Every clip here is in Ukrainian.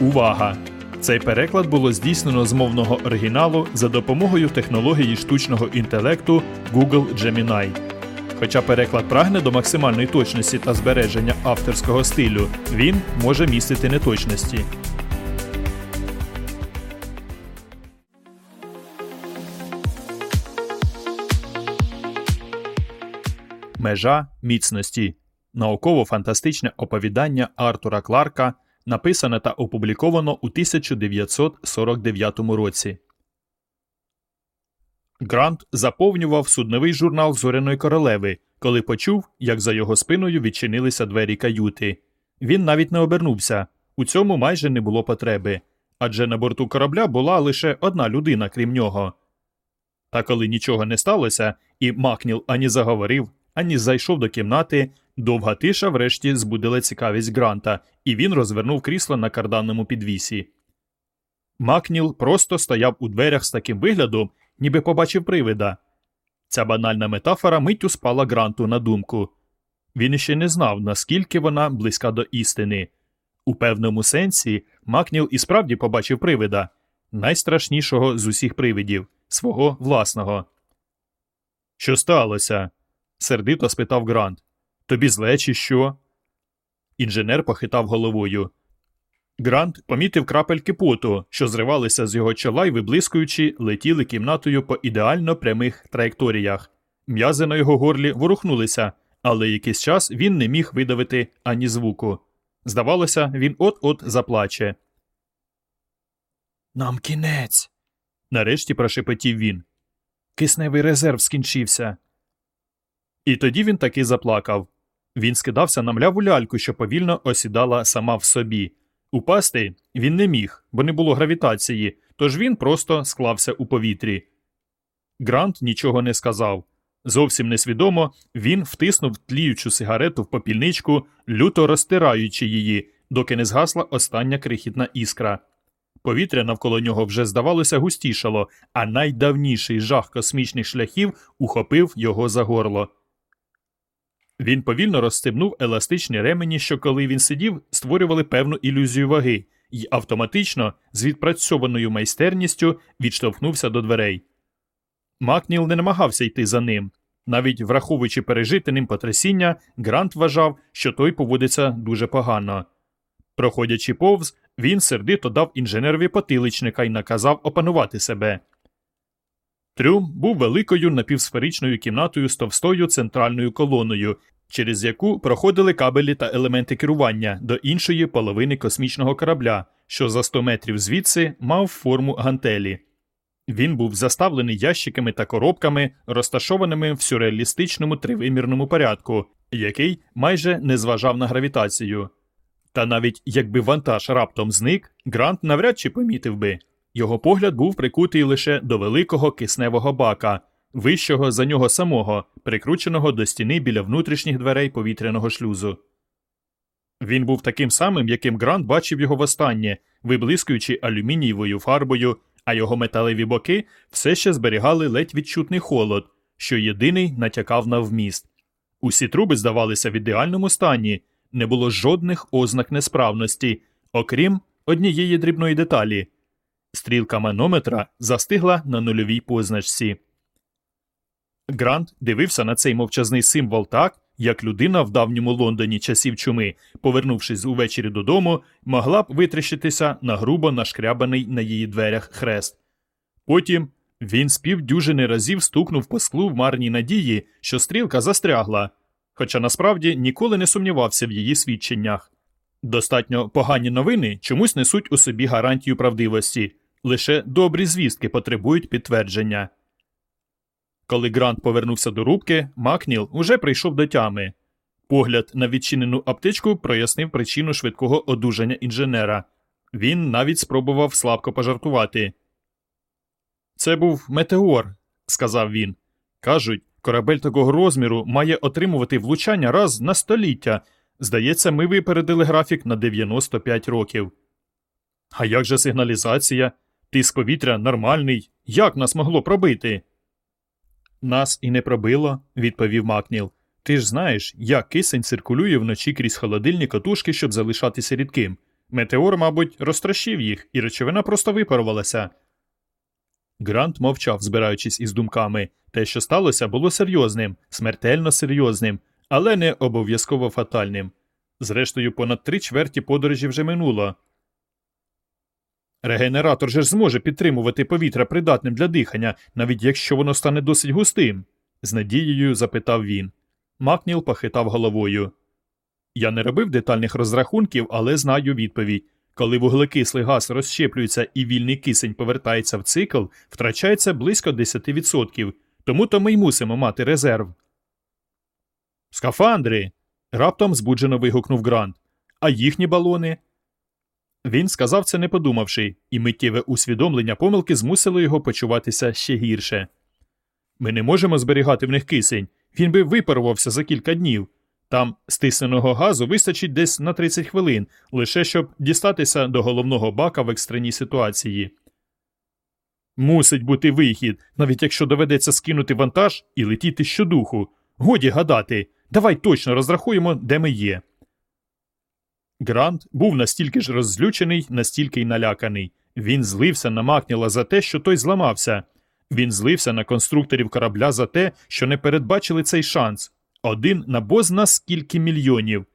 Увага! Цей переклад було здійснено з мовного оригіналу за допомогою технології штучного інтелекту Google Gemini. Хоча переклад прагне до максимальної точності та збереження авторського стилю, він може містити неточності. Межа міцності науково-фантастичне оповідання Артура Кларка, написане та опубліковано у 1949 році. Грант заповнював судновий журнал Зоряної королеви, коли почув, як за його спиною відчинилися двері каюти. Він навіть не обернувся. У цьому майже не було потреби, адже на борту корабля була лише одна людина, крім нього. Та коли нічого не сталося, і Макніл ані заговорив, ані зайшов до кімнати, довга тиша врешті збудила цікавість Гранта, і він розвернув крісло на карданному підвісі. Макніл просто стояв у дверях з таким виглядом, ніби побачив привида. Ця банальна метафора миттю спала Гранту на думку. Він іще не знав, наскільки вона близька до істини. У певному сенсі Макніл і справді побачив привида найстрашнішого з усіх привидів свого власного. Що сталося? сердито спитав Грант. Тобі зле, чи що? Інженер похитав головою. Грант помітив крапельки поту, що зривалися з його чола і виблискуючи, летіли кімнатою по ідеально прямих траєкторіях. М'язи на його горлі ворухнулися, але якийсь час він не міг видавити ані звуку. Здавалося, він от-от заплаче. Нам кінець. нарешті прошепотів він. Кисневий резерв скінчився. І тоді він таки заплакав. Він скидався на мляву ляльку, що повільно осідала сама в собі. Упасти він не міг, бо не було гравітації, тож він просто склався у повітрі. Грант нічого не сказав. Зовсім несвідомо він втиснув тліючу сигарету в попільничку, люто розтираючи її, доки не згасла остання крихітна іскра. Повітря навколо нього вже, здавалося, густішало, а найдавніший жах космічних шляхів ухопив його за горло. Він повільно розстебнув еластичні ремені, що коли він сидів, створювали певну ілюзію ваги, і автоматично, з відпрацьованою майстерністю, відштовхнувся до дверей. Макніл не намагався йти за ним. Навіть враховуючи пережити ним потрясіння, Грант вважав, що той поводиться дуже погано. Проходячи повз, він сердито дав інженерові потиличника і наказав опанувати себе. Трюм був великою напівсферичною кімнатою з товстою центральною колоною, через яку проходили кабелі та елементи керування до іншої половини космічного корабля, що за 100 метрів звідси мав форму гантелі. Він був заставлений ящиками та коробками, розташованими в сюрреалістичному тривимірному порядку, який майже не зважав на гравітацію. Та навіть якби вантаж раптом зник, Грант навряд чи помітив би. Його погляд був прикутий лише до великого кисневого бака, вищого за нього самого, прикрученого до стіни біля внутрішніх дверей повітряного шлюзу. Він був таким самим, яким Грант бачив його востаннє, виблискуючи алюмінієвою фарбою, а його металеві боки все ще зберігали ледь відчутний холод, що єдиний натякав на вміст. Усі труби здавалися в ідеальному стані, не було жодних ознак несправності, окрім однієї дрібної деталі. Стрілка манометра застигла на нульовій позначці. Грант дивився на цей мовчазний символ так, як людина в давньому Лондоні часів чуми, повернувшись увечері додому, могла б витріщитися на грубо нашкрябаний на її дверях хрест. Потім він з півдюжини разів стукнув по склу в марній надії, що стрілка застрягла, хоча насправді ніколи не сумнівався в її свідченнях. Достатньо погані новини чомусь несуть у собі гарантію правдивості, лише добрі звістки потребують підтвердження. Коли Грант повернувся до рубки, Макніл уже прийшов до тями. Погляд на відчинену аптечку прояснив причину швидкого одужання інженера. Він навіть спробував слабко пожартувати. Це був метеор, сказав він. Кажуть, корабель такого розміру має отримувати влучання раз на століття. Здається, ми випередили графік на 95 років. А як же сигналізація? Тиск повітря нормальний. Як нас могло пробити? Нас і не пробило, відповів Макніл. Ти ж знаєш, як кисень циркулює вночі крізь холодильні катушки, щоб залишатися рідким. Метеор, мабуть, розтрощив їх, і речовина просто випарувалася. Грант мовчав, збираючись із думками. Те, що сталося, було серйозним, смертельно серйозним, але не обов'язково фатальним. Зрештою, понад три чверті подорожі вже минуло. Регенератор же ж зможе підтримувати повітря придатним для дихання, навіть якщо воно стане досить густим? з надією запитав він. Макніл похитав головою. Я не робив детальних розрахунків, але знаю відповідь. Коли вуглекислий газ розщеплюється і вільний кисень повертається в цикл, втрачається близько 10%. Тому то ми й мусимо мати резерв. Скафандри. раптом збуджено вигукнув Грант. А їхні балони. Він сказав це не подумавши, і миттєве усвідомлення помилки змусило його почуватися ще гірше. Ми не можемо зберігати в них кисень, він би випарувався за кілька днів. Там стисненого газу вистачить десь на 30 хвилин, лише щоб дістатися до головного бака в екстреній ситуації. Мусить бути вихід, навіть якщо доведеться скинути вантаж і летіти щодуху. Годі гадати, давай точно розрахуємо, де ми є. Грант був настільки ж роззлючений, настільки й наляканий. Він злився на Макніла за те, що той зламався. Він злився на конструкторів корабля за те, що не передбачили цей шанс один на бозна скільки мільйонів.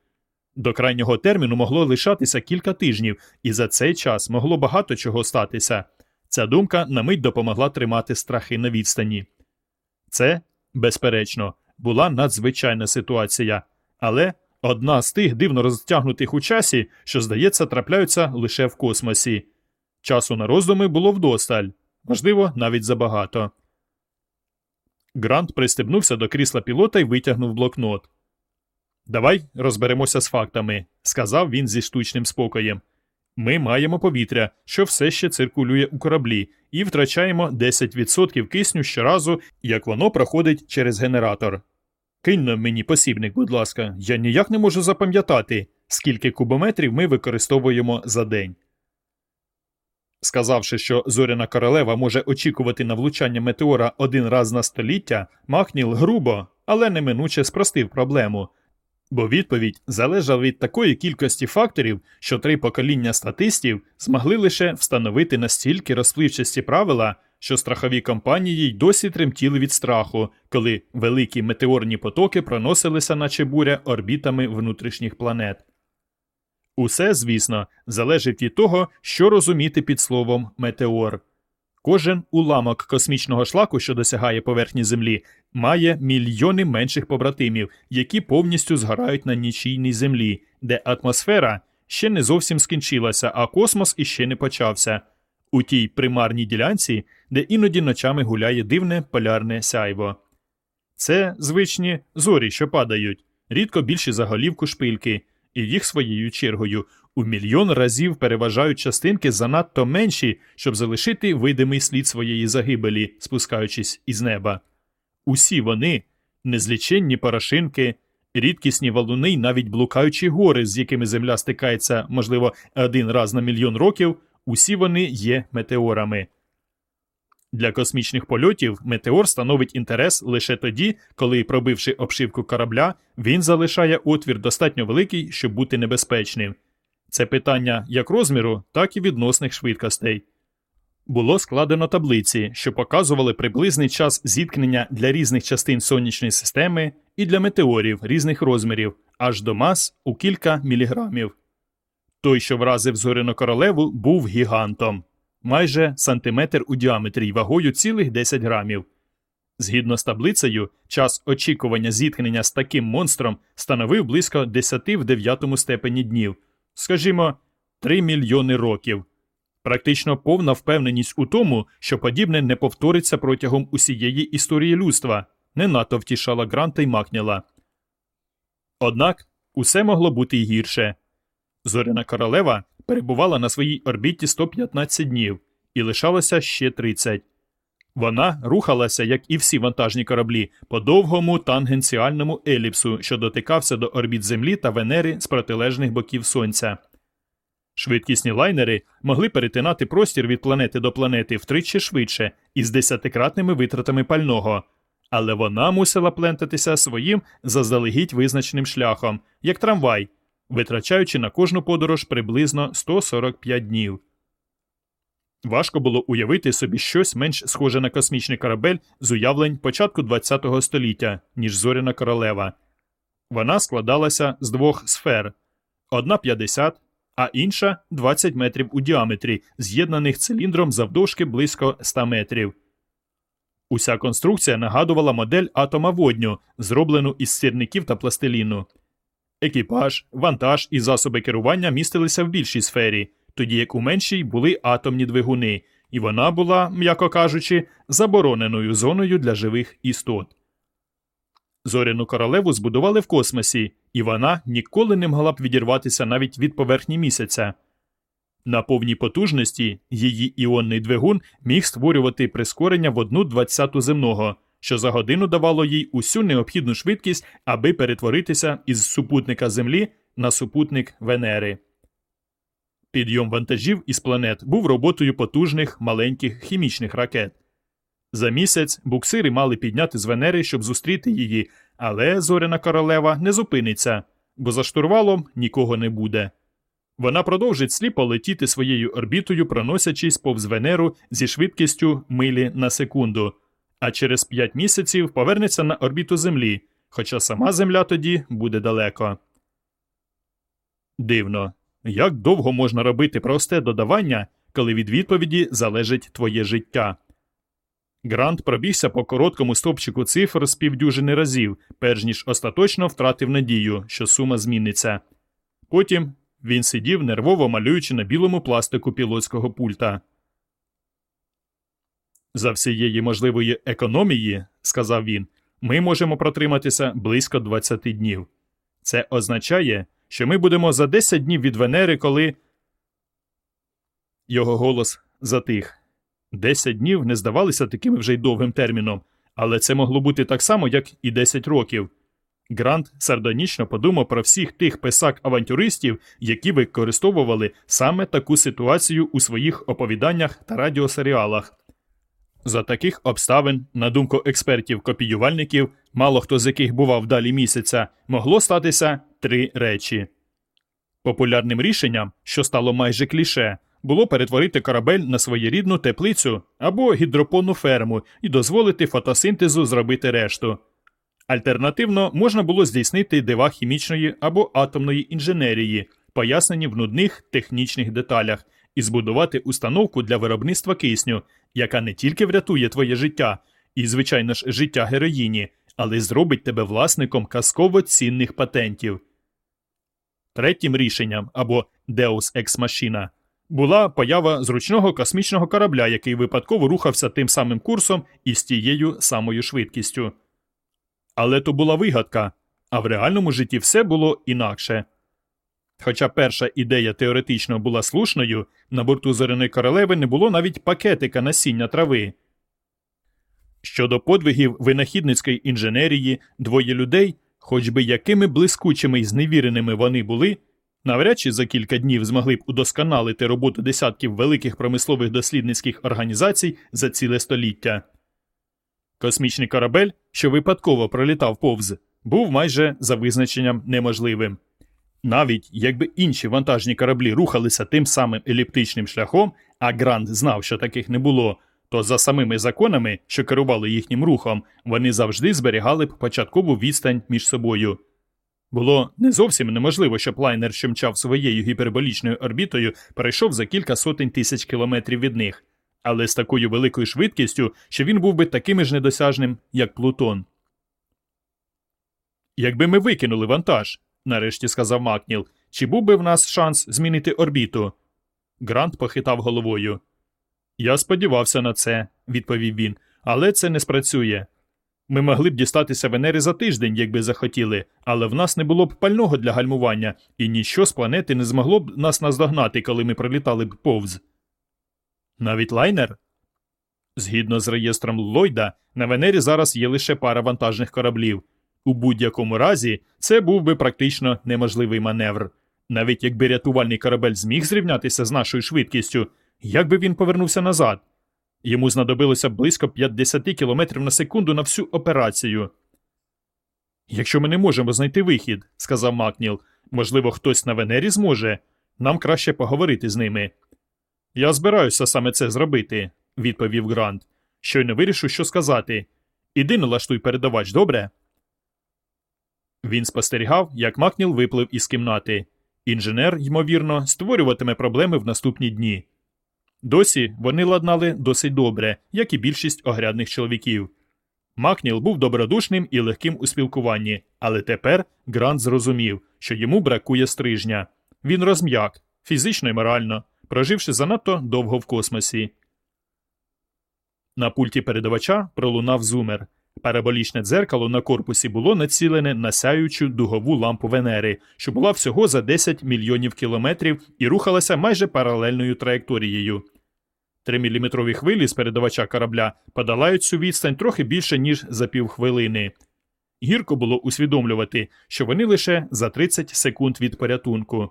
До крайнього терміну могло лишатися кілька тижнів, і за цей час могло багато чого статися. Ця думка на мить допомогла тримати страхи на відстані. Це, безперечно, була надзвичайна ситуація, але одна з тих дивно розтягнутих у часі, що, здається, трапляються лише в космосі. Часу на роздуми було вдосталь, можливо, навіть забагато. Грант пристебнувся до крісла пілота і витягнув блокнот. Давай розберемося з фактами, сказав він зі штучним спокоєм. Ми маємо повітря, що все ще циркулює у кораблі, і втрачаємо 10% кисню щоразу, як воно проходить через генератор. Кинь на мені посібник, будь ласка, я ніяк не можу запам'ятати, скільки кубометрів ми використовуємо за день. Сказавши, що зоряна королева може очікувати на влучання метеора один раз на століття, Махніл грубо, але неминуче спростив проблему, бо відповідь залежала від такої кількості факторів, що три покоління статистів змогли лише встановити настільки розпливчасті правила, що страхові компанії й досі тремтіли від страху, коли великі метеорні потоки проносилися, наче буря, орбітами внутрішніх планет. Усе, звісно, залежить від того, що розуміти під словом метеор. Кожен уламок космічного шлаку, що досягає поверхні Землі, має мільйони менших побратимів, які повністю згорають на нічийній землі, де атмосфера ще не зовсім скінчилася, а космос іще не почався. У тій примарній ділянці, де іноді ночами гуляє дивне полярне сяйво. Це звичні зорі, що падають, рідко більші за голівку шпильки і їх своєю чергою у мільйон разів переважають частинки занадто менші, щоб залишити видимий слід своєї загибелі, спускаючись із неба. Усі вони незліченні порошинки, рідкісні валуни й навіть блукаючі гори, з якими земля стикається, можливо, один раз на мільйон років, усі вони є метеорами. Для космічних польотів метеор становить інтерес лише тоді, коли, пробивши обшивку корабля, він залишає отвір достатньо великий, щоб бути небезпечним. Це питання як розміру, так і відносних швидкостей. Було складено таблиці, що показували приблизний час зіткнення для різних частин сонячної системи і для метеорів різних розмірів, аж до мас у кілька міліграмів. Той, що вразив зоряну королеву, був гігантом майже сантиметр у діаметрі й вагою цілих 10 грамів. Згідно з таблицею, час очікування зіткнення з таким монстром становив близько 10 в 9 степені днів, скажімо, 3 мільйони років. Практично повна впевненість у тому, що подібне не повториться протягом усієї історії людства, не надто втішала Гранта й Макніла. Однак усе могло бути й гірше. Зоряна королева перебувала на своїй орбіті 115 днів і лишалося ще 30. Вона рухалася, як і всі вантажні кораблі, по довгому тангенціальному еліпсу, що дотикався до орбіт Землі та Венери з протилежних боків Сонця. Швидкісні лайнери могли перетинати простір від планети до планети втричі швидше із десятикратними витратами пального, але вона мусила плентатися своїм заздалегідь визначеним шляхом, як трамвай, витрачаючи на кожну подорож приблизно 145 днів. Важко було уявити собі щось менш схоже на космічний корабель з уявлень початку ХХ століття, ніж зоряна королева. Вона складалася з двох сфер одна 50, а інша 20 метрів у діаметрі, з'єднаних циліндром завдовжки близько 100 метрів. Уся конструкція нагадувала модель атома водню, зроблену із сірників та пластиліну. Екіпаж, вантаж і засоби керування містилися в більшій сфері, тоді як у меншій були атомні двигуни, і вона була, м'яко кажучи, забороненою зоною для живих істот. Зоряну королеву збудували в космосі, і вона ніколи не могла б відірватися навіть від поверхні місяця. На повній потужності її іонний двигун міг створювати прискорення в одну двадцяту земного, що за годину давало їй усю необхідну швидкість, аби перетворитися із супутника Землі на супутник Венери. Підйом вантажів із планет був роботою потужних маленьких хімічних ракет. За місяць буксири мали підняти з Венери, щоб зустріти її, але зоряна королева не зупиниться, бо за штурвалом нікого не буде. Вона продовжить сліпо летіти своєю орбітою, проносячись повз Венеру зі швидкістю милі на секунду, а через п'ять місяців повернеться на орбіту Землі, хоча сама Земля тоді буде далеко. Дивно, як довго можна робити просте додавання, коли від відповіді залежить твоє життя. Грант пробігся по короткому стопчику цифр з півдюжини разів, перш ніж остаточно втратив надію, що сума зміниться. Потім він сидів, нервово малюючи на білому пластику пілотського пульта. За всієї можливої економії, сказав він, ми можемо протриматися близько 20 днів. Це означає, що ми будемо за 10 днів від Венери, коли. Його голос затих. Десять днів не здавалися таким вже й довгим терміном, але це могло бути так само, як і 10 років. Грант сардонічно подумав про всіх тих писак-авантюристів, які використовували саме таку ситуацію у своїх оповіданнях та радіосеріалах. За таких обставин, на думку експертів-копіювальників, мало хто з яких бував далі місяця, могло статися три речі. Популярним рішенням, що стало майже кліше, було перетворити корабель на своєрідну теплицю або гідропонну ферму і дозволити фотосинтезу зробити решту. Альтернативно, можна було здійснити дива хімічної або атомної інженерії, пояснені в нудних технічних деталях, і збудувати установку для виробництва кисню, яка не тільки врятує твоє життя і, звичайно ж, життя героїні, але й зробить тебе власником казково цінних патентів. Третім рішенням або Deus Ex Machina була поява зручного космічного корабля, який випадково рухався тим самим курсом і з тією самою швидкістю. Але то була вигадка, а в реальному житті все було інакше. Хоча перша ідея теоретично була слушною, на борту зоряної королеви не було навіть пакетика насіння трави. Щодо подвигів винахідницької інженерії, двоє людей, хоч би якими блискучими й зневіреними вони були, навряд чи за кілька днів змогли б удосконалити роботу десятків великих промислових дослідницьких організацій за ціле століття. Космічний корабель, що випадково пролітав повз, був майже за визначенням неможливим. Навіть якби інші вантажні кораблі рухалися тим самим еліптичним шляхом, а Грант знав, що таких не було, то за самими законами, що керували їхнім рухом, вони завжди зберігали б початкову відстань між собою. Було не зовсім неможливо, щоб лайнер, що мчав своєю гіперболічною орбітою, перейшов за кілька сотень тисяч кілометрів від них, але з такою великою швидкістю, що він був би таким ж недосяжним, як Плутон. Якби ми викинули вантаж, нарешті сказав Макніл, чи був би в нас шанс змінити орбіту? Грант похитав головою. Я сподівався на це, відповів він, але це не спрацює. Ми могли б дістатися Венери за тиждень, якби захотіли, але в нас не було б пального для гальмування, і ніщо з планети не змогло б нас наздогнати, коли ми пролітали б повз. Навіть лайнер? Згідно з реєстром Ллойда, на Венері зараз є лише пара вантажних кораблів. У будь-якому разі це був би практично неможливий маневр. Навіть якби рятувальний корабель зміг зрівнятися з нашою швидкістю, як би він повернувся назад? Йому знадобилося близько 50 км на секунду на всю операцію. Якщо ми не можемо знайти вихід, сказав Макніл, можливо, хтось на Венері зможе. Нам краще поговорити з ними. Я збираюся саме це зробити, відповів Грант. Щойно вирішу, що сказати. Іди налаштуй передавач, добре? Він спостерігав, як Макніл виплив із кімнати. Інженер, ймовірно, створюватиме проблеми в наступні дні. Досі вони ладнали досить добре, як і більшість огрядних чоловіків. Макніл був добродушним і легким у спілкуванні, але тепер Грант зрозумів, що йому бракує стрижня. Він розм'як, фізично і морально, проживши занадто довго в космосі. На пульті передавача пролунав зумер. Параболічне дзеркало на корпусі було націлене на сяючу дугову лампу Венери, що була всього за 10 мільйонів кілометрів і рухалася майже паралельною траєкторією. Триміліметрові хвилі з передавача корабля подолають цю відстань трохи більше, ніж за півхвилини. Гірко було усвідомлювати, що вони лише за 30 секунд від порятунку.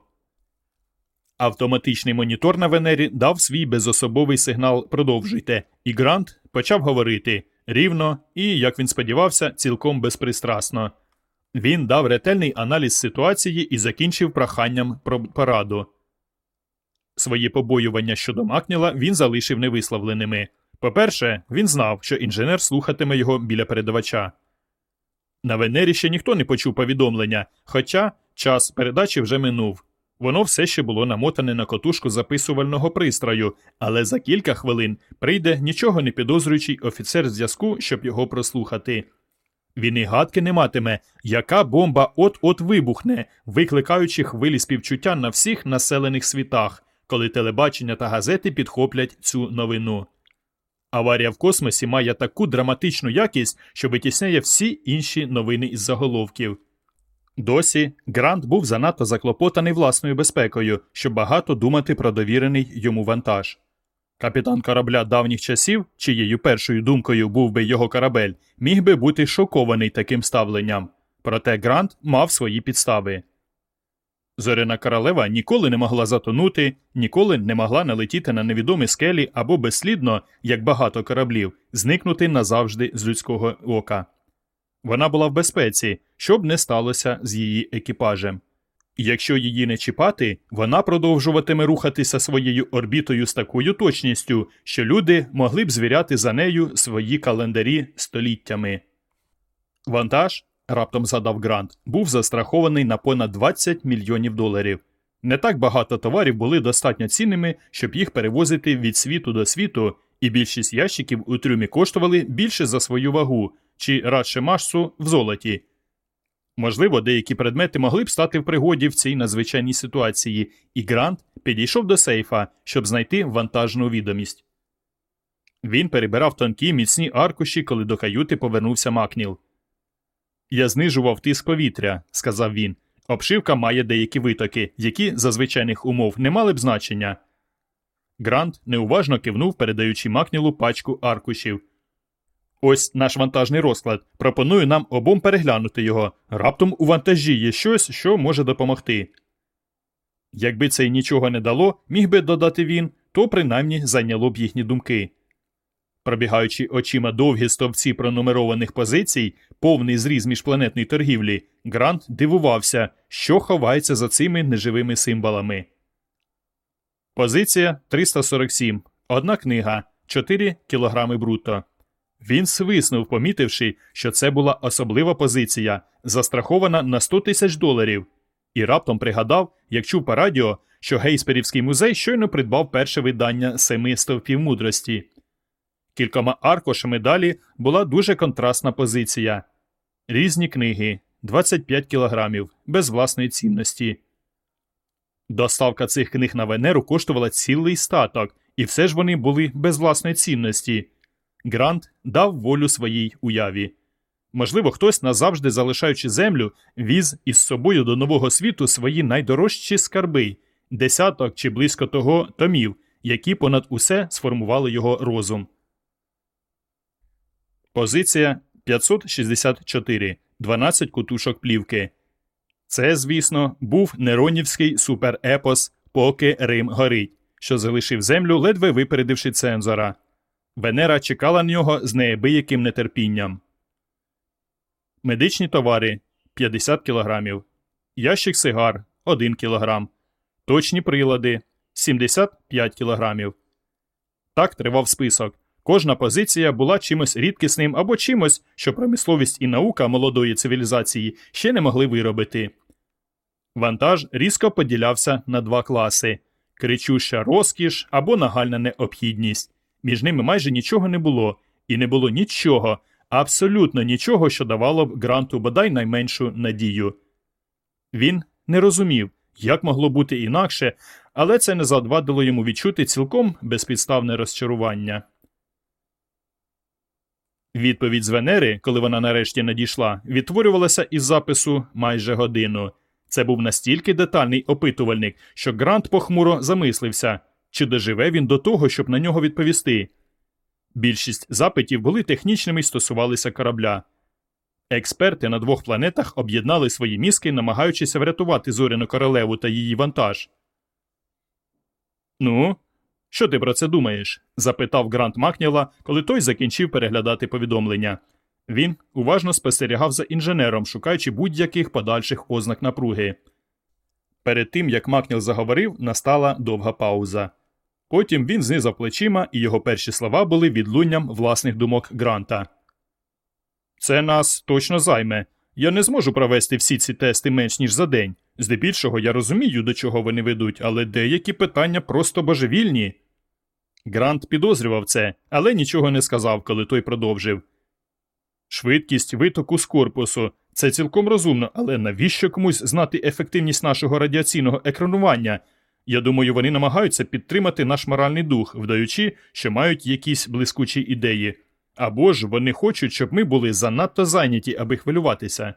Автоматичний монітор на Венері дав свій безособовий сигнал Продовжуйте, і Грант почав говорити рівно і, як він сподівався, цілком безпристрасно. Він дав ретельний аналіз ситуації і закінчив проханням про пораду. Свої побоювання щодо Макніла він залишив невисловленими. По-перше, він знав, що інженер слухатиме його біля передавача. На Венері ще ніхто не почув повідомлення, хоча час передачі вже минув. Воно все ще було намотане на котушку записувального пристрою, але за кілька хвилин прийде нічого не підозрюючий офіцер зв'язку, щоб його прослухати. Він і гадки не матиме, яка бомба от-от вибухне, викликаючи хвилі співчуття на всіх населених світах, коли телебачення та газети підхоплять цю новину. Аварія в космосі має таку драматичну якість, що витісняє всі інші новини із заголовків. Досі Грант був занадто заклопотаний власною безпекою, щоб багато думати про довірений йому вантаж. Капітан корабля давніх часів, чиєю першою думкою був би його корабель, міг би бути шокований таким ставленням. Проте Грант мав свої підстави. Зоряна королева ніколи не могла затонути, ніколи не могла налетіти на невідомі скелі або безслідно, як багато кораблів, зникнути назавжди з людського ока. Вона була в безпеці, що б не сталося з її екіпажем. Якщо її не чіпати, вона продовжуватиме рухатися своєю орбітою з такою точністю, що люди могли б звіряти за нею свої календарі століттями. Вантаж, раптом згадав Грант, був застрахований на понад 20 мільйонів доларів. Не так багато товарів були достатньо цінними, щоб їх перевозити від світу до світу, і більшість ящиків у трюмі коштували більше за свою вагу чи радше масу в золоті. Можливо, деякі предмети могли б стати в пригоді в цій надзвичайній ситуації, і Грант підійшов до сейфа, щоб знайти вантажну відомість. Він перебирав тонкі міцні аркуші, коли до каюти повернувся Макніл. Я знижував тиск повітря, сказав він. Обшивка має деякі витоки, які за звичайних умов не мали б значення. Грант неуважно кивнув, передаючи Макнілу пачку аркушів. Ось наш вантажний розклад. Пропоную нам обом переглянути його. Раптом у вантажі є щось, що може допомогти. Якби це й нічого не дало, міг би додати він, то принаймні зайняло б їхні думки. Пробігаючи очима довгі стовпці пронумерованих позицій, повний зріз міжпланетної торгівлі, Грант дивувався, що ховається за цими неживими символами. Позиція 347. Одна книга 4 кілограми бруто. Він свиснув, помітивши, що це була особлива позиція, застрахована на 100 тисяч доларів, і раптом пригадав, як чув по радіо, що Гейсперівський музей щойно придбав перше видання семи стовпів мудрості. Кількома аркошами далі була дуже контрастна позиція різні книги 25 кілограмів, без власної цінності. Доставка цих книг на Венеру коштувала цілий статок, і все ж вони були без власної цінності. Грант дав волю своїй уяві. Можливо, хтось, назавжди залишаючи землю, віз із собою до нового світу свої найдорожчі скарби, десяток чи близько того томів, які понад усе сформували його розум. Позиція 564 12 кутушок плівки. Це, звісно, був неронівський суперепос Поки Рим горить, що залишив землю, ледве випередивши цензора. Венера чекала на нього з неабияким нетерпінням. Медичні товари 50 кг, ящик сигар 1 кг, точні прилади 75 кг. Так тривав список. Кожна позиція була чимось рідкісним або чимось, що промисловість і наука молодої цивілізації ще не могли виробити. Вантаж різко поділявся на два класи кричуща розкіш або нагальна необхідність. Між ними майже нічого не було, і не було нічого, абсолютно нічого, що давало б гранту бодай найменшу надію. Він не розумів, як могло бути інакше, але це не завадило йому відчути цілком безпідставне розчарування. Відповідь з Венери, коли вона нарешті надійшла, відтворювалася із запису майже годину. Це був настільки детальний опитувальник, що Грант похмуро замислився, чи доживе він до того, щоб на нього відповісти. Більшість запитів були технічними і стосувалися корабля. Експерти на двох планетах об'єднали свої мізки, намагаючись врятувати зоряну королеву та її вантаж. Ну, що ти про це думаєш? запитав Грант Макніла, коли той закінчив переглядати повідомлення. Він уважно спостерігав за інженером, шукаючи будь-яких подальших ознак напруги. Перед тим як Макніл заговорив, настала довга пауза. Потім він знизав плечима, і його перші слова були відлунням власних думок Гранта. Це нас точно займе. Я не зможу провести всі ці тести менш ніж за день. Здебільшого я розумію, до чого вони ведуть, але деякі питання просто божевільні. Грант підозрював це, але нічого не сказав, коли той продовжив. Швидкість витоку з корпусу це цілком розумно, але навіщо комусь знати ефективність нашого радіаційного екранування? Я думаю, вони намагаються підтримати наш моральний дух, вдаючи, що мають якісь блискучі ідеї. Або ж вони хочуть, щоб ми були занадто зайняті, аби хвилюватися.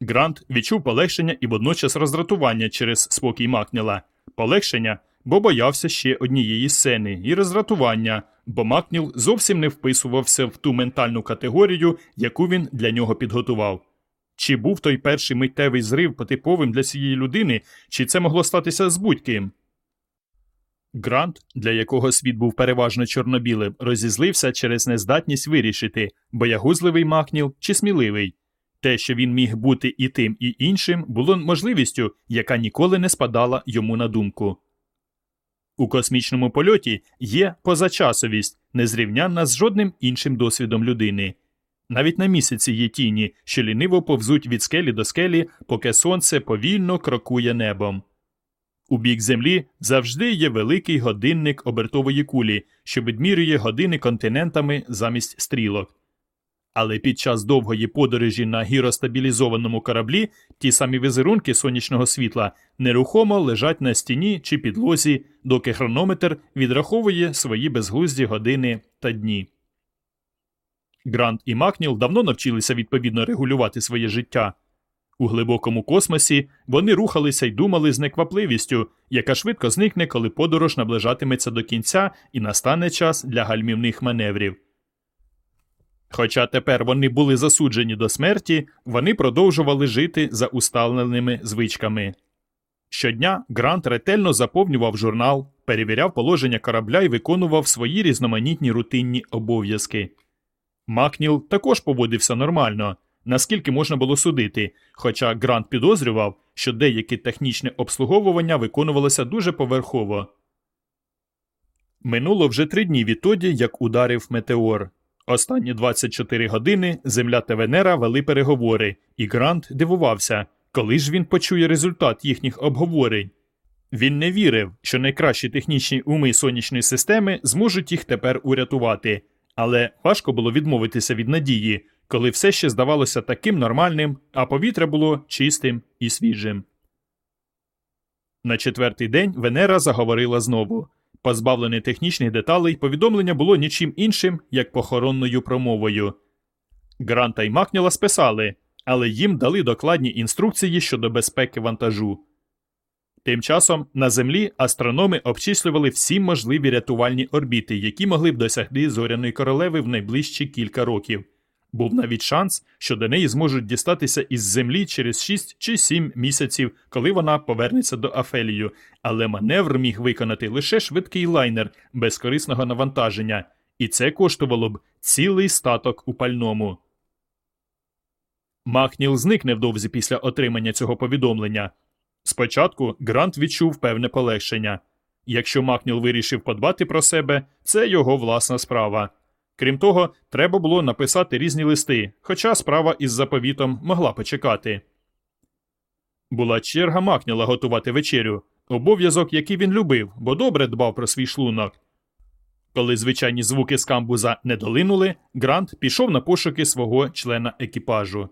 Грант відчув полегшення і водночас роздратування через спокій Макніла. Полегшення, бо боявся ще однієї сцени, і роздратування, бо Макніл зовсім не вписувався в ту ментальну категорію, яку він для нього підготував. Чи був той перший миттєвий зрив потиповим для цієї людини, чи це могло статися з будь-ким? Грант, для якого світ був переважно чорнобілим, розізлився через нездатність вирішити, боягузливий Макніл чи сміливий. Те, що він міг бути і тим, і іншим, було можливістю, яка ніколи не спадала йому на думку. У космічному польоті є позачасовість, незрівнянна з жодним іншим досвідом людини. Навіть на місяці є тіні, що ліниво повзуть від скелі до скелі, поки сонце повільно крокує небом. У бік землі завжди є великий годинник обертової кулі, що відмірює години континентами замість стрілок. Але під час довгої подорожі на гіростабілізованому кораблі ті самі візерунки сонячного світла нерухомо лежать на стіні чи підлозі, доки хронометр відраховує свої безглузді години та дні. Грант і Макніл давно навчилися відповідно регулювати своє життя. У глибокому космосі вони рухалися й думали з неквапливістю, яка швидко зникне, коли подорож наближатиметься до кінця і настане час для гальмівних маневрів. Хоча тепер вони були засуджені до смерті, вони продовжували жити за усталеними звичками. Щодня Грант ретельно заповнював журнал, перевіряв положення корабля і виконував свої різноманітні рутинні обов'язки. Макніл також поводився нормально, наскільки можна було судити, хоча Грант підозрював, що деяке технічне обслуговування виконувалося дуже поверхово. Минуло вже три дні відтоді, як ударив метеор. Останні 24 години Земля та Венера вели переговори, і Грант дивувався, коли ж він почує результат їхніх обговорень. Він не вірив, що найкращі технічні уми сонячної системи зможуть їх тепер урятувати, але важко було відмовитися від надії, коли все ще здавалося таким нормальним, а повітря було чистим і свіжим. На четвертий день Венера заговорила знову. Позбавлене технічних деталей, повідомлення було нічим іншим, як похоронною промовою. Гранта й Макніла списали, але їм дали докладні інструкції щодо безпеки вантажу. Тим часом на Землі астрономи обчислювали всі можливі рятувальні орбіти, які могли б досягти зоряної королеви в найближчі кілька років. Був навіть шанс, що до неї зможуть дістатися із землі через 6 чи 7 місяців, коли вона повернеться до Афелію, але маневр міг виконати лише швидкий лайнер без корисного навантаження, і це коштувало б цілий статок у пальному. Макніл зник невдовзі після отримання цього повідомлення. Спочатку Грант відчув певне полегшення. Якщо Макніл вирішив подбати про себе, це його власна справа. Крім того, треба було написати різні листи, хоча справа із заповітом могла почекати. Була черга Макніла готувати вечерю, обов'язок, який він любив, бо добре дбав про свій шлунок. Коли звичайні звуки з камбуза не долинули, Грант пішов на пошуки свого члена екіпажу.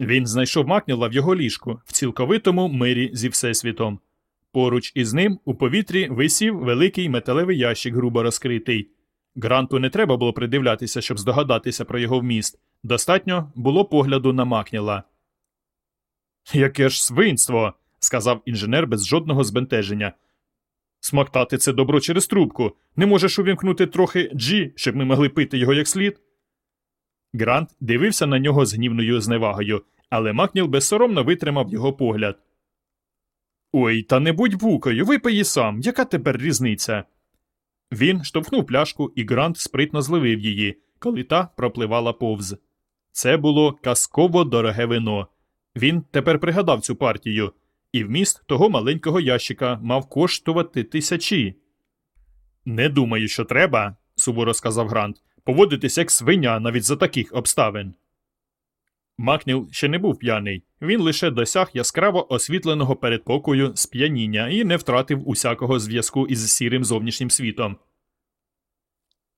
Він знайшов Макніла в його ліжку в цілковитому мирі зі Всесвітом. Поруч із ним у повітрі висів великий металевий ящик, грубо розкритий. Гранту не треба було придивлятися, щоб здогадатися про його вміст. Достатньо було погляду на Макніла. Яке ж свинство, сказав інженер без жодного збентеження. Смоктати це добро через трубку. Не можеш увімкнути трохи джі, щоб ми могли пити його як слід. Грант дивився на нього з гнівною зневагою, але Макніл безсоромно витримав його погляд. Ой, та не будь букою, випий сам, яка тепер різниця? Він штовхнув пляшку, і Грант спритно зливив її, коли та пропливала повз. Це було казково дороге вино. Він тепер пригадав цю партію, і вміст того маленького ящика мав коштувати тисячі. Не думаю, що треба, суворо сказав Грант, поводитись як свиня навіть за таких обставин. Макніл ще не був п'яний, він лише досяг яскраво освітленого передпокою сп'яніння і не втратив усякого зв'язку із сірим зовнішнім світом.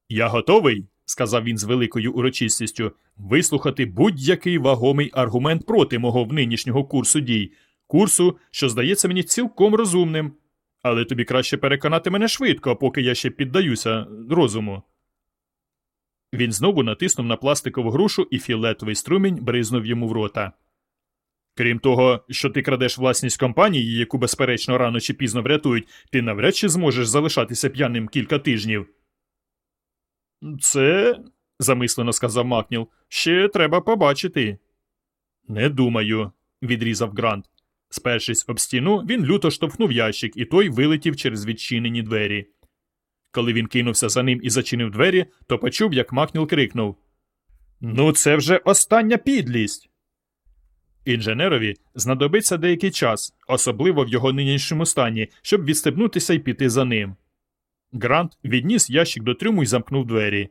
Я готовий, сказав він з великою урочистістю, вислухати будь-який вагомий аргумент проти мого нинішнього курсу дій, курсу, що здається мені цілком розумним. Але тобі краще переконати мене швидко, поки я ще піддаюся розуму. Він знову натиснув на пластикову грушу, і фіолетовий струмінь бризнув йому в рота. Крім того, що ти крадеш власність компанії, яку, безперечно, рано чи пізно врятують, ти навряд чи зможеш залишатися п'яним кілька тижнів. Це, замислено сказав Макніл, ще треба побачити. Не думаю, відрізав Грант. Спершись об стіну, він люто штовхнув ящик, і той вилетів через відчинені двері. Коли він кинувся за ним і зачинив двері, то почув, як Макніл крикнув Ну, це вже остання підлість. Інженерові знадобиться деякий час, особливо в його нинішньому стані, щоб відстебнутися і піти за ним. Грант відніс ящик до трюму і замкнув двері.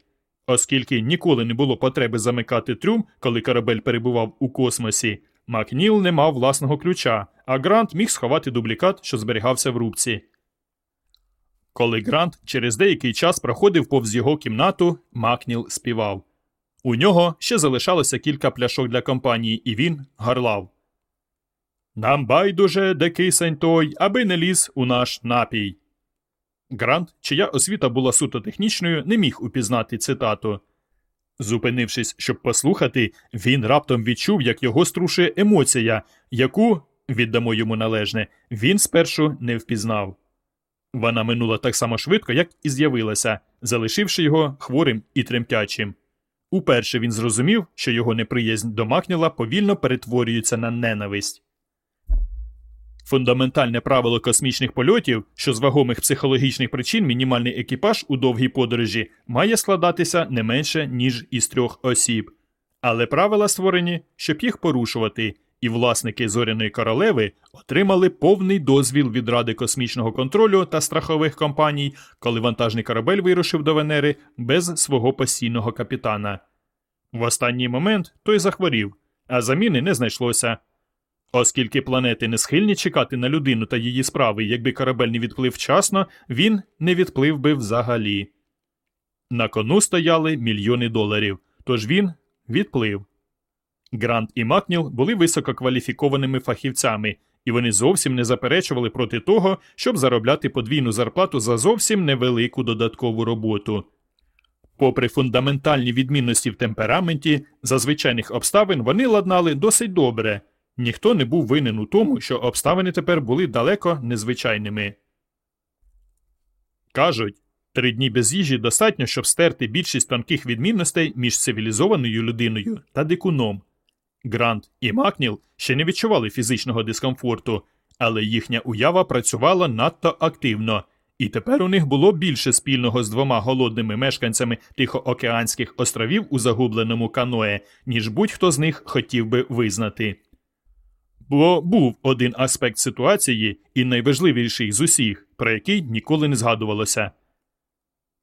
Оскільки ніколи не було потреби замикати трюм, коли корабель перебував у космосі, Макніл не мав власного ключа, а Грант міг сховати дублікат, що зберігався в рубці. Коли Грант через деякий час проходив повз його кімнату, Макніл співав. У нього ще залишалося кілька пляшок для компанії, і він гарлав. Нам байдуже, де кисень той, аби не ліз у наш напій. Грант, чия освіта була суто технічною, не міг упізнати цитату. Зупинившись, щоб послухати, він раптом відчув, як його струшує емоція, яку, віддамо йому належне, він спершу не впізнав. Вона минула так само швидко, як і з'явилася, залишивши його хворим і тремтячим. Уперше він зрозумів, що його неприязнь до Макніла повільно перетворюється на ненависть. Фундаментальне правило космічних польотів, що з вагомих психологічних причин мінімальний екіпаж у довгій подорожі має складатися не менше, ніж із трьох осіб. Але правила створені, щоб їх порушувати, і власники зоряної королеви отримали повний дозвіл від Ради космічного контролю та страхових компаній, коли вантажний корабель вирушив до Венери без свого постійного капітана. В останній момент той захворів, а заміни не знайшлося. Оскільки планети не схильні чекати на людину та її справи, якби корабель не відплив вчасно, він не відплив би взагалі. На кону стояли мільйони доларів, тож він відплив. Грант і Макніл були висококваліфікованими фахівцями, і вони зовсім не заперечували проти того, щоб заробляти подвійну зарплату за зовсім невелику додаткову роботу. Попри фундаментальні відмінності в темпераменті, за звичайних обставин вони ладнали досить добре. Ніхто не був винен у тому, що обставини тепер були далеко незвичайними. Кажуть, три дні без їжі достатньо, щоб стерти більшість тонких відмінностей між цивілізованою людиною та дикуном. Грант і Макніл ще не відчували фізичного дискомфорту, але їхня уява працювала надто активно, І тепер у них було більше спільного з двома голодними мешканцями Тихоокеанських островів у загубленому каное, ніж будь-хто з них хотів би визнати. Бо був один аспект ситуації і найважливіший з усіх, про який ніколи не згадувалося.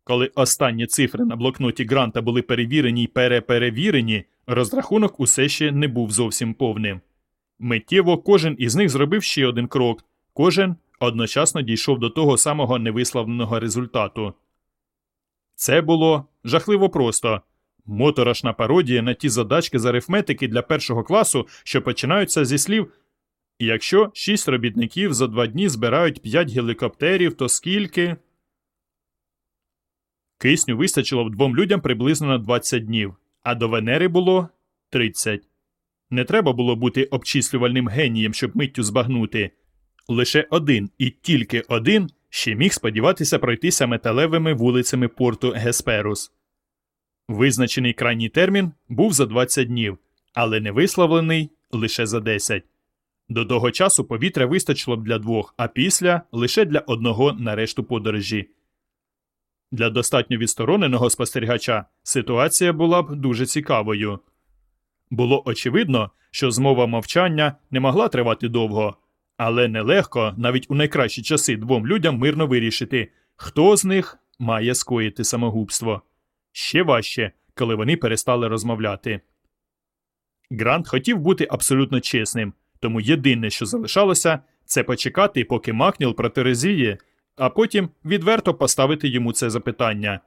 Коли останні цифри на блокноті Гранта були перевірені й переперевірені, розрахунок усе ще не був зовсім повним. Миттєво кожен із них зробив ще один крок, кожен одночасно дійшов до того самого невиславленого результату. Це було жахливо просто моторошна пародія на ті задачки з арифметики для першого класу, що починаються зі слів Якщо шість робітників за два дні збирають п'ять гелікоптерів, то скільки. Кисню вистачило б двом людям приблизно на 20 днів, а до Венери було 30. Не треба було бути обчислювальним генієм, щоб миттю збагнути. Лише один і тільки один ще міг сподіватися пройтися металевими вулицями порту Гесперус. Визначений крайній термін був за 20 днів, але не висловлений лише за 10. До того часу повітря вистачило б для двох, а після лише для одного на решту подорожі. Для достатньо відстороненого спостерігача ситуація була б дуже цікавою. Було очевидно, що змова мовчання не могла тривати довго, але нелегко навіть у найкращі часи двом людям мирно вирішити, хто з них має скоїти самогубство. Ще важче, коли вони перестали розмовляти. Грант хотів бути абсолютно чесним, тому єдине, що залишалося, це почекати, поки Макніл протерезіє, а потім відверто поставити йому це запитання.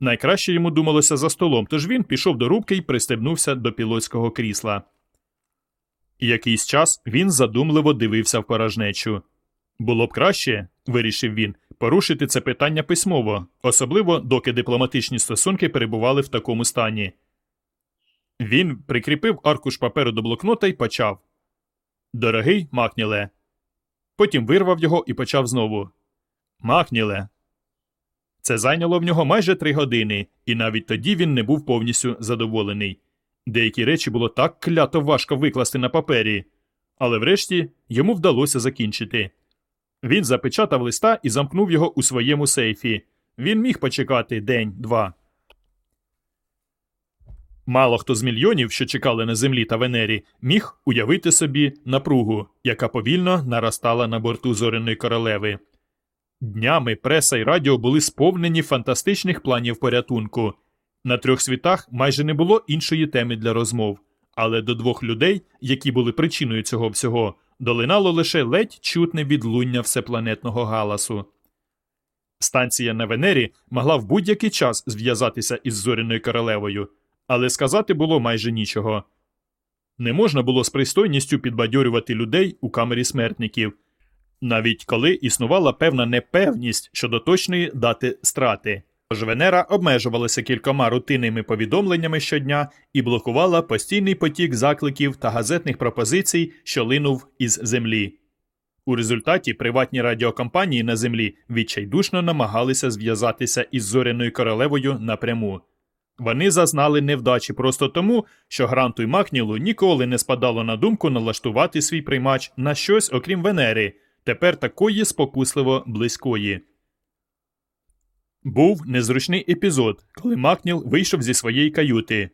Найкраще йому думалося за столом, тож він пішов до рубки і пристебнувся до пілотського крісла. Якийсь час він задумливо дивився в порожнечу. Було б краще, вирішив він, порушити це питання письмово, особливо доки дипломатичні стосунки перебували в такому стані. Він прикріпив аркуш паперу до блокнота і почав Дорогий Макніле. Потім вирвав його і почав знову. Макніле. Це зайняло в нього майже три години, і навіть тоді він не був повністю задоволений. Деякі речі було так клято важко викласти на папері, але врешті йому вдалося закінчити. Він запечатав листа і замкнув його у своєму сейфі. Він міг почекати день два. Мало хто з мільйонів, що чекали на землі та Венері, міг уявити собі напругу, яка повільно наростала на борту зоряної королеви. Днями преса й радіо були сповнені фантастичних планів порятунку. На трьох світах майже не було іншої теми для розмов, але до двох людей, які були причиною цього всього, долинало лише ледь чутне відлуння всепланетного галасу. Станція на Венері могла в будь-який час зв'язатися із зоряною королевою, але сказати було майже нічого. Не можна було з пристойністю підбадьорювати людей у камері смертників, навіть коли існувала певна непевність щодо точної дати страти. Тож Венера обмежувалася кількома рутинними повідомленнями щодня і блокувала постійний потік закликів та газетних пропозицій, що линув із землі. У результаті приватні радіокомпанії на землі відчайдушно намагалися зв'язатися із зоряною королевою напряму. Вони зазнали невдачі просто тому, що Гранту й Макнілу ніколи не спадало на думку налаштувати свій приймач на щось окрім Венери, тепер такої спокусливо близької. Був незручний епізод, коли Макніл вийшов зі своєї каюти.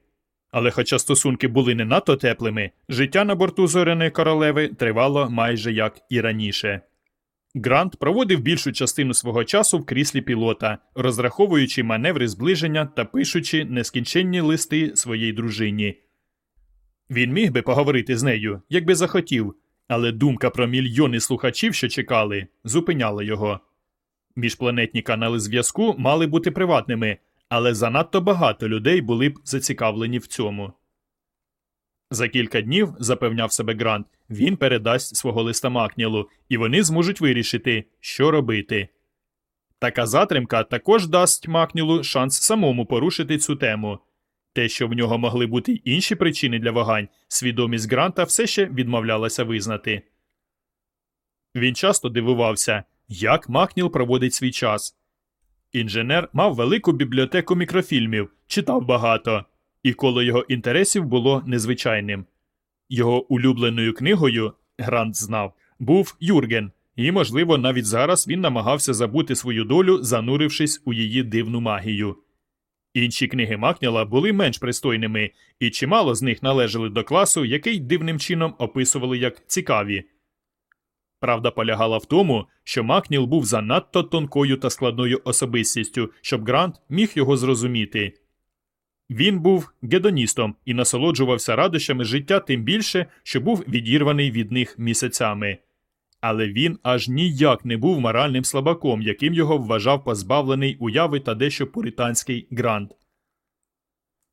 Але хоча стосунки були не надто теплими, життя на борту зоряної королеви тривало майже як і раніше. Грант проводив більшу частину свого часу в кріслі пілота, розраховуючи маневри зближення та пишучи нескінченні листи своїй дружині. Він міг би поговорити з нею, якби захотів, але думка про мільйони слухачів, що чекали, зупиняла його. Міжпланетні канали зв'язку мали бути приватними, але занадто багато людей були б зацікавлені в цьому. За кілька днів, запевняв себе Грант, він передасть свого листа Макнілу, і вони зможуть вирішити, що робити. Така затримка також дасть Макнілу шанс самому порушити цю тему. Те, що в нього могли бути й інші причини для вагань, свідомість Гранта все ще відмовлялася визнати. Він часто дивувався, як Макніл проводить свій час. Інженер мав велику бібліотеку мікрофільмів, читав багато, і коло його інтересів було незвичайним. Його улюбленою книгою, Грант знав, був Юрген, і, можливо, навіть зараз він намагався забути свою долю, занурившись у її дивну магію. Інші книги Макняла були менш пристойними, і чимало з них належали до класу, який дивним чином описували як цікаві. Правда полягала в тому, що Макніл був занадто тонкою та складною особистістю, щоб Грант міг його зрозуміти. Він був гедоністом і насолоджувався радощами життя тим більше, що був відірваний від них місяцями. Але він аж ніяк не був моральним слабаком, яким його вважав позбавлений уяви та дещо пуританський Грант.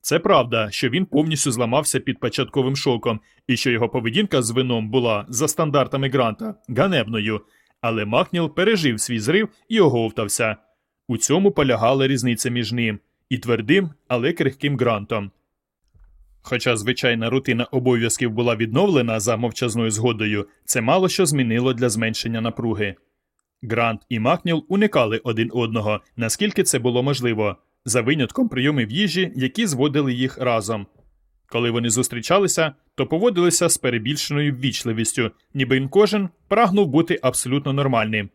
Це правда, що він повністю зламався під початковим шоком, і що його поведінка з вином була, за стандартами Гранта, ганебною, але Макніл пережив свій зрив і оговтався. У цьому полягала різниця між ним і твердим, але крихким Грантом. Хоча звичайна рутина обов'язків була відновлена за мовчазною згодою, це мало що змінило для зменшення напруги. Грант і Макніл уникали один одного, наскільки це було можливо, за винятком прийомів їжі, які зводили їх разом. Коли вони зустрічалися, то поводилися з перебільшеною ввічливістю, ніби кожен прагнув бути абсолютно нормальним,